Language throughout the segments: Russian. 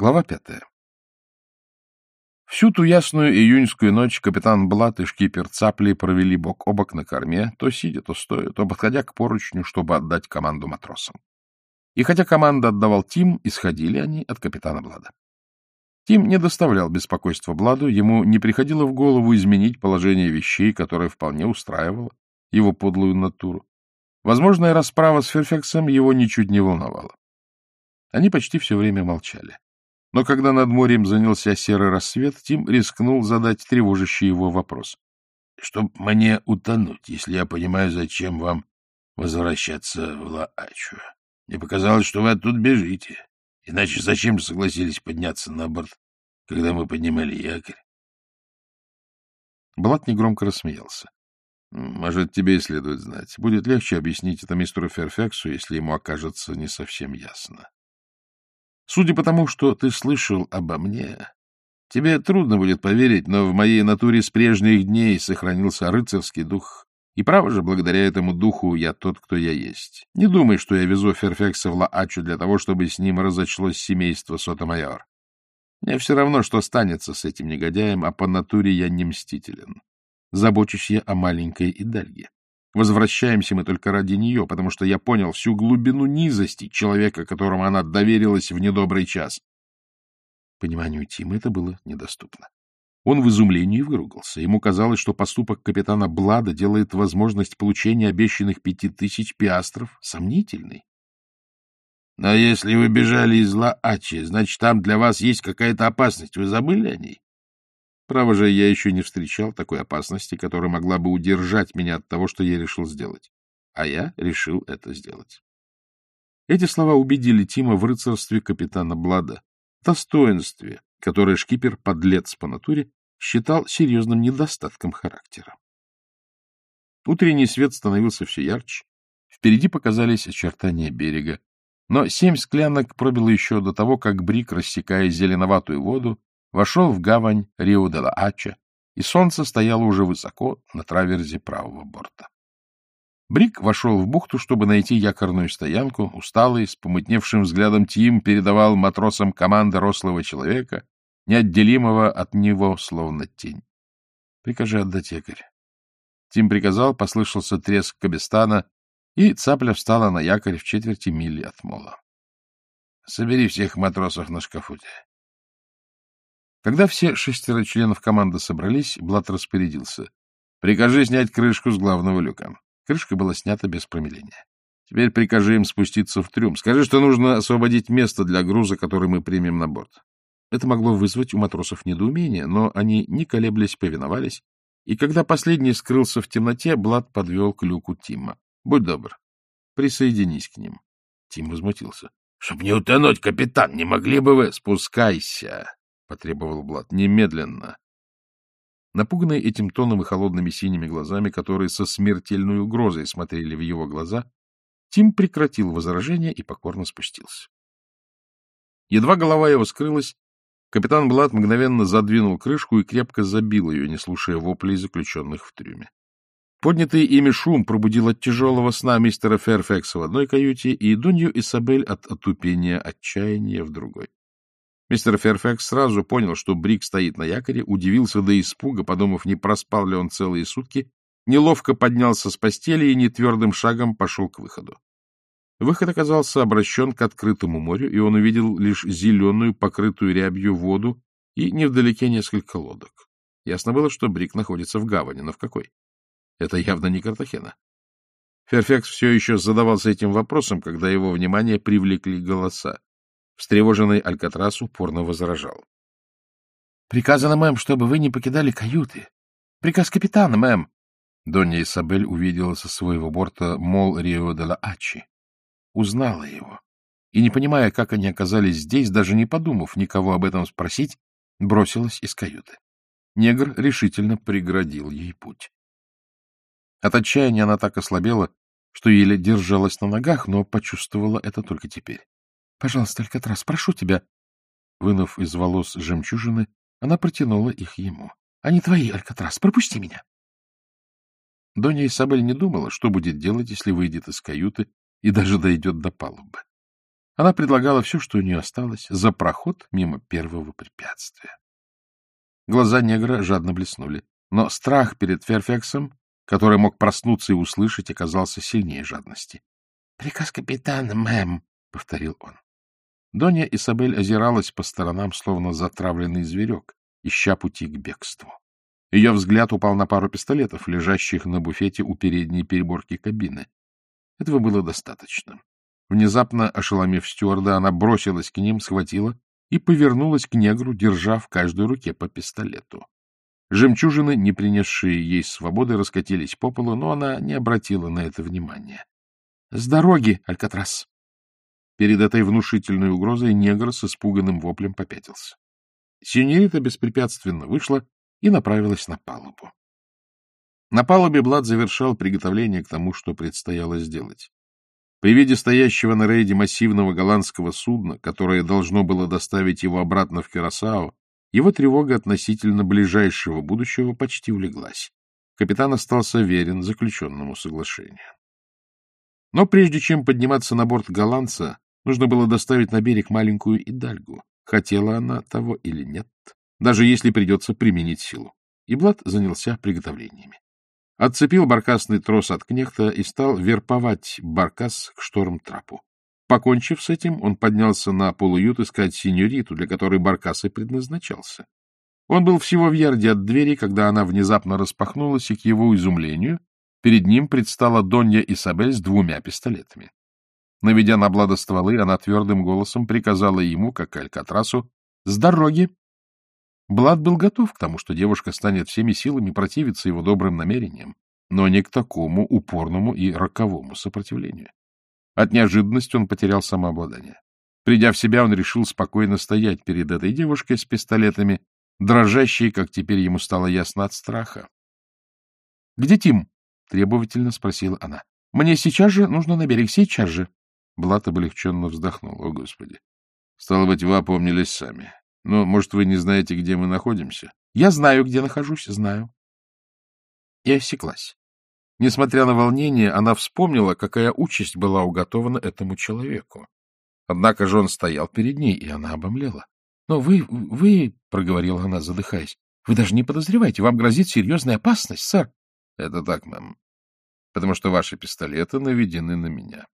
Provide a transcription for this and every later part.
Глава пятая. Всю ту ясную июньскую ночь капитан Блат и шкипер Цапли провели бок о бок на корме, то сидя, то стоя, то подходя к поручню, чтобы отдать команду матросам. И хотя команда отдавал Тим, исходили они от капитана Блада. Тим не доставлял беспокойства Бладу, ему не приходило в голову изменить положение вещей, которое вполне устраивало его подлую натуру. Возможная расправа с Ферфексом его ничуть не волновала. Они почти все время молчали. Но когда над морем занялся серый рассвет, Тим рискнул задать тревожащий его вопрос. — Чтоб мне утонуть, если я понимаю, зачем вам возвращаться в Лаачу. Мне показалось, что вы оттуда бежите. Иначе зачем же согласились подняться на борт, когда мы поднимали якорь? Блат негромко рассмеялся. — Может, тебе и следует знать. Будет легче объяснить это мистеру Ферфексу, если ему окажется не совсем ясно. Судя по тому, что ты слышал обо мне, тебе трудно будет поверить, но в моей натуре с прежних дней сохранился рыцарский дух. И право же, благодаря этому духу я тот, кто я есть. Не думай, что я везу Ферфекса в Лаачу для того, чтобы с ним разочлось семейство Сотомайор. Мне все равно, что станется с этим негодяем, а по натуре я не мстителен. Забочусь я о маленькой Идальге. Возвращаемся мы только ради нее, потому что я понял всю глубину низости человека, которому она доверилась в недобрый час. Пониманию Тима это было недоступно. Он в изумлении выругался. Ему казалось, что поступок капитана Блада делает возможность получения обещанных пяти тысяч пиастров сомнительной. — Но если вы бежали из Лаачи, значит, там для вас есть какая-то опасность. Вы забыли о ней? Право же, я еще не встречал такой опасности, которая могла бы удержать меня от того, что я решил сделать. А я решил это сделать. Эти слова убедили Тима в рыцарстве капитана Блада, достоинстве, которое шкипер, подлец по натуре, считал серьезным недостатком характера. Утренний свет становился все ярче, впереди показались очертания берега, но семь склянок пробило еще до того, как Брик, рассекая зеленоватую воду, вошел в гавань Рио-де-ла-Ача, и солнце стояло уже высоко на траверзе правого борта. Брик вошел в бухту, чтобы найти якорную стоянку. Усталый, с помутневшим взглядом Тим передавал матросам команды рослого человека, неотделимого от него, словно тень. — Прикажи отдать якорь. Тим приказал, послышался треск кабестана, и цапля встала на якорь в четверти мили от мола. — Собери всех матросов на шкафуте. Когда все шестеро членов команды собрались, Блат распорядился. — Прикажи снять крышку с главного люка. Крышка была снята без промедления. Теперь прикажи им спуститься в трюм. Скажи, что нужно освободить место для груза, который мы примем на борт. Это могло вызвать у матросов недоумение, но они, не колеблясь, повиновались, и когда последний скрылся в темноте, Блад подвел к люку Тима. — Будь добр, присоединись к ним. Тим возмутился. — Чтоб не утонуть, капитан, не могли бы вы... — Спускайся, — потребовал Блад. — Немедленно. Напуганный этим тоном и холодными синими глазами, которые со смертельной угрозой смотрели в его глаза, Тим прекратил возражение и покорно спустился. Едва голова его скрылась, капитан Блад мгновенно задвинул крышку и крепко забил ее, не слушая воплей заключенных в трюме. Поднятый ими шум пробудил от тяжелого сна мистера Ферфекса в одной каюте и Дунью Исабель от отупения отчаяния в другой. Мистер Ферфакс сразу понял, что Брик стоит на якоре, удивился до испуга, подумав, не проспал ли он целые сутки, неловко поднялся с постели и нетвердым шагом пошел к выходу. Выход оказался обращен к открытому морю, и он увидел лишь зеленую, покрытую рябью воду и невдалеке несколько лодок. Ясно было, что Брик находится в гавани, но в какой? Это явно не Картахена. Ферфекс все еще задавался этим вопросом, когда его внимание привлекли голоса. Встревоженный Алькатрас упорно возражал. — Приказано, мэм, чтобы вы не покидали каюты. Приказ капитана, мэм. Донья Исабель увидела со своего борта мол Рио де ла Ачи. Узнала его. И, не понимая, как они оказались здесь, даже не подумав никого об этом спросить, бросилась из каюты. Негр решительно преградил ей путь. От отчаяния она так ослабела, что еле держалась на ногах, но почувствовала это только теперь. — Пожалуйста, Алькатрас, прошу тебя. Вынув из волос жемчужины, она протянула их ему. — Они твои, Алькатрас, пропусти меня. Донья Исабель не думала, что будет делать, если выйдет из каюты и даже дойдет до палубы. Она предлагала все, что у нее осталось, за проход мимо первого препятствия. Глаза негра жадно блеснули, но страх перед Ферфексом, который мог проснуться и услышать, оказался сильнее жадности. — Приказ капитана, мэм, — повторил он. Донья Исабель озиралась по сторонам, словно затравленный зверек, ища пути к бегству. Ее взгляд упал на пару пистолетов, лежащих на буфете у передней переборки кабины. Этого было достаточно. Внезапно ошеломив стюарда, она бросилась к ним, схватила и повернулась к негру, держа в каждой руке по пистолету. Жемчужины, не принесшие ей свободы, раскатились по полу, но она не обратила на это внимания. — С дороги, Алькатрас! Перед этой внушительной угрозой негр с испуганным воплем попятился. Синьорита беспрепятственно вышла и направилась на палубу. На палубе Блад завершал приготовление к тому, что предстояло сделать. При виде стоящего на рейде массивного голландского судна, которое должно было доставить его обратно в Кюрасао, его тревога относительно ближайшего будущего почти улеглась. Капитан остался верен заключенному соглашению. Но прежде чем подниматься на борт голландца, нужно было доставить на берег маленькую Идальгу. Хотела она того или нет, даже если придется применить силу. И Блад занялся приготовлениями. Отцепил баркасный трос от кнехта и стал верповать баркас к шторм-трапу. Покончив с этим, он поднялся на полуют искать синьориту, для которой баркас и предназначался. Он был всего в ярде от двери, когда она внезапно распахнулась, и к его изумлению перед ним предстала Донья Исабель с двумя пистолетами. Наведя на Блада стволы, она твердым голосом приказала ему, как Алькатрасу, «С дороги!» Блад был готов к тому, что девушка станет всеми силами противиться его добрым намерениям, но не к такому упорному и роковому сопротивлению. От неожиданности он потерял самообладание. Придя в себя, он решил спокойно стоять перед этой девушкой с пистолетами, дрожащей, как теперь ему стало ясно, от страха. — Где Тим? — требовательно спросила она. — Мне сейчас же нужно на берег, сейчас же. Блат облегченно вздохнул. О, Господи! Стало быть, вы опомнились сами. Но, может, вы не знаете, где мы находимся? Я знаю, где нахожусь, знаю. И осеклась. Несмотря на волнение, она вспомнила, какая участь была уготована этому человеку. Однако же он стоял перед ней, и она обомлела. — Но вы, вы, — проговорила она, задыхаясь, — вы даже не подозреваете, вам грозит серьезная опасность, сэр. — Это так, мэм, потому что ваши пистолеты наведены на меня.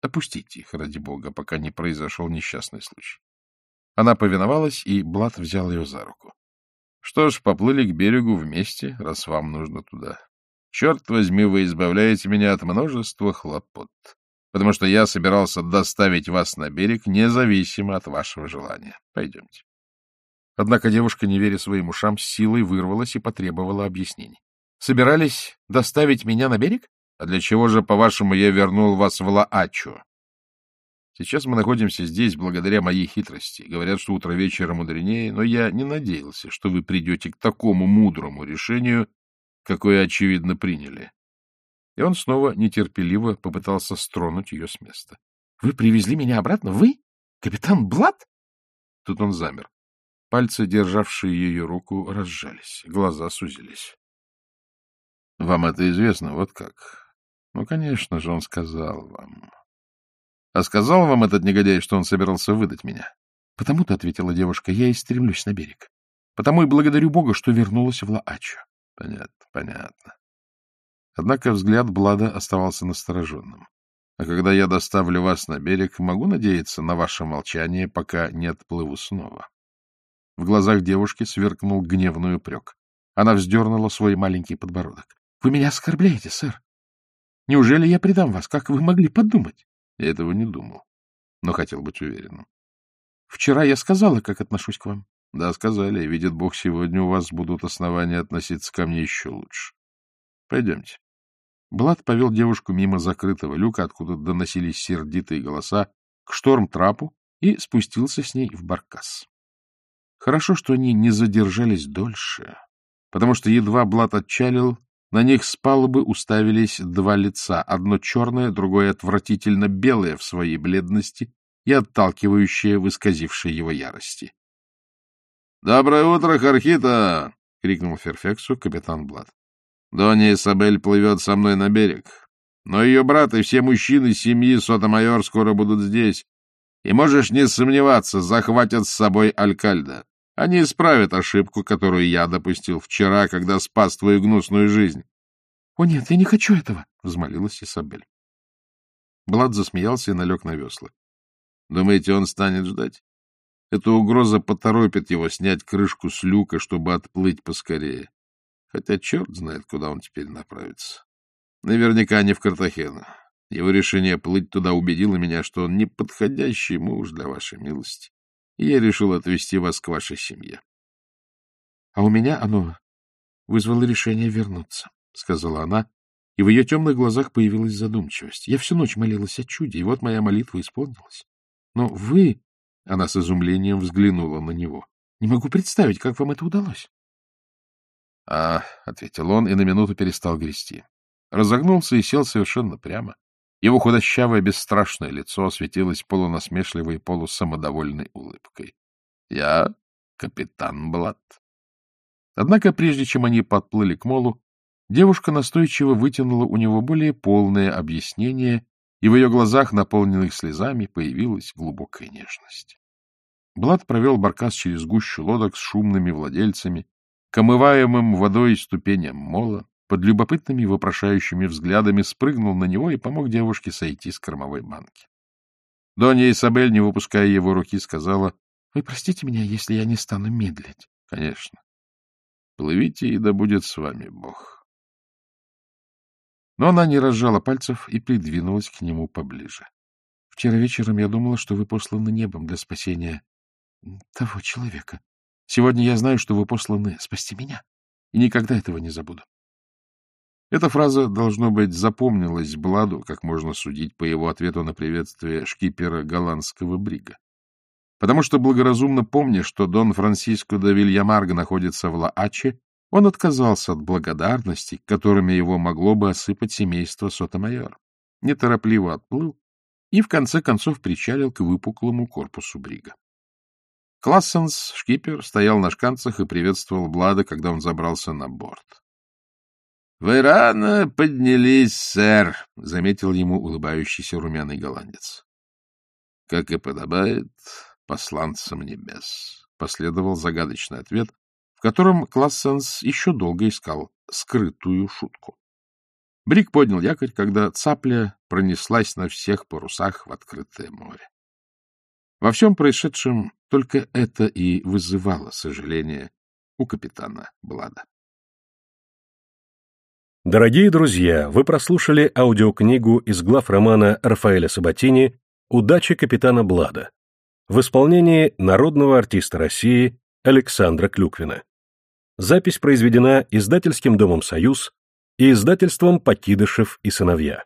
Опустите их, ради бога, пока не произошел несчастный случай. Она повиновалась, и Блад взял ее за руку. — Что ж, поплыли к берегу вместе, раз вам нужно туда. Черт возьми, вы избавляете меня от множества хлопот, потому что я собирался доставить вас на берег, независимо от вашего желания. Пойдемте. Однако девушка, не веря своим ушам, силой вырвалась и потребовала объяснений. — Собирались доставить меня на берег? А для чего же, по-вашему, я вернул вас в Лаачу? Сейчас мы находимся здесь благодаря моей хитрости. Говорят, что утро вечера мудренее, но я не надеялся, что вы придете к такому мудрому решению, какое, очевидно, приняли. И он снова нетерпеливо попытался стронуть ее с места. — Вы привезли меня обратно? Вы? Капитан Блад? Тут он замер. Пальцы, державшие ее руку, разжались, глаза сузились. — Вам это известно, вот как. Ну, конечно же, он сказал вам. А сказал вам этот негодяй, что он собирался выдать меня? Потому-то, — ответила девушка, — я и стремлюсь на берег. Потому и благодарю Бога, что вернулась в Лаачу. Понятно, понятно. Однако взгляд Блада оставался настороженным. А когда я доставлю вас на берег, могу надеяться на ваше молчание, пока не отплыву снова. В глазах девушки сверкнул гневный упрек. Она вздернула свой маленький подбородок. — Вы меня оскорбляете, сэр. Неужели я предам вас? Как вы могли подумать? Я этого не думал, но хотел быть уверенным. Вчера я сказала, как отношусь к вам. Да, сказали. Видит Бог, сегодня у вас будут основания относиться ко мне еще лучше. Пойдемте. Блад повел девушку мимо закрытого люка, откуда доносились сердитые голоса, к шторм-трапу и спустился с ней в баркас. Хорошо, что они не задержались дольше, потому что едва Блад отчалил, на них с палубы уставились два лица, одно черное, другое отвратительно белое в своей бледности и отталкивающее в исказившей его ярости. — Доброе утро, Хархита! — крикнул Ферфексу капитан Блад. — Донья Исабель плывет со мной на берег, но ее брат и все мужчины семьи Сотомайор скоро будут здесь. И можешь не сомневаться, захватят с собой Алькальда. Они исправят ошибку, которую я допустил вчера, когда спас твою гнусную жизнь. — О нет, я не хочу этого, — взмолилась Исабель. Блад засмеялся и налег на весла. — Думаете, он станет ждать? Эта угроза поторопит его снять крышку с люка, чтобы отплыть поскорее. Хотя черт знает, куда он теперь направится. Наверняка не в Картахену. Его решение плыть туда убедило меня, что он неподходящий муж для вашей милости, и я решил отвезти вас к вашей семье. — А у меня оно вызвало решение вернуться, — сказала она, и в ее темных глазах появилась задумчивость. Я всю ночь молилась о чуде, и вот моя молитва исполнилась. Но вы... — она с изумлением взглянула на него. — Не могу представить, как вам это удалось. — А, — ответил он и на минуту перестал грести. Разогнулся и сел совершенно прямо. Его худощавое бесстрашное лицо осветилось полунасмешливой полусамодовольной улыбкой. — Я капитан Блад. Однако, прежде чем они подплыли к молу, девушка настойчиво вытянула у него более полное объяснение, и в ее глазах, наполненных слезами, появилась глубокая нежность. Блад провел баркас через гущу лодок с шумными владельцами, к омываемым водой ступеням мола, под любопытными вопрошающими взглядами спрыгнул на него и помог девушке сойти с кормовой банки. Донья Исабель, не выпуская его руки, сказала, — Вы простите меня, если я не стану медлить. — Конечно. Плывите, и да будет с вами Бог. Но она не разжала пальцев и придвинулась к нему поближе. — Вчера вечером я думала, что вы посланы небом для спасения того человека. Сегодня я знаю, что вы посланы спасти меня, и никогда этого не забуду. Эта фраза, должно быть, запомнилась Бладу, как можно судить по его ответу на приветствие шкипера голландского брига. Потому что, благоразумно помня, что Дон Франсиско де Вильямарго находится в Ла-Аче, он отказался от благодарности, которыми его могло бы осыпать семейство Сотомайор, неторопливо отплыл и, в конце концов, причалил к выпуклому корпусу брига. Классенс, шкипер, стоял на шканцах и приветствовал Блада, когда он забрался на борт. — Вы рано поднялись, сэр, — заметил ему улыбающийся румяный голландец. — Как и подобает посланцам небес, — последовал загадочный ответ, в котором Классенс еще долго искал скрытую шутку. Брик поднял якорь, когда цапля пронеслась на всех парусах в открытое море. Во всем происшедшем только это и вызывало сожаление у капитана Блада. Дорогие друзья, вы прослушали аудиокнигу из глав романа Рафаэля Сабатини «Удача капитана Блада» в исполнении народного артиста России Александра Клюквина. Запись произведена издательским домом «Союз» и издательством «Покидышев и сыновья».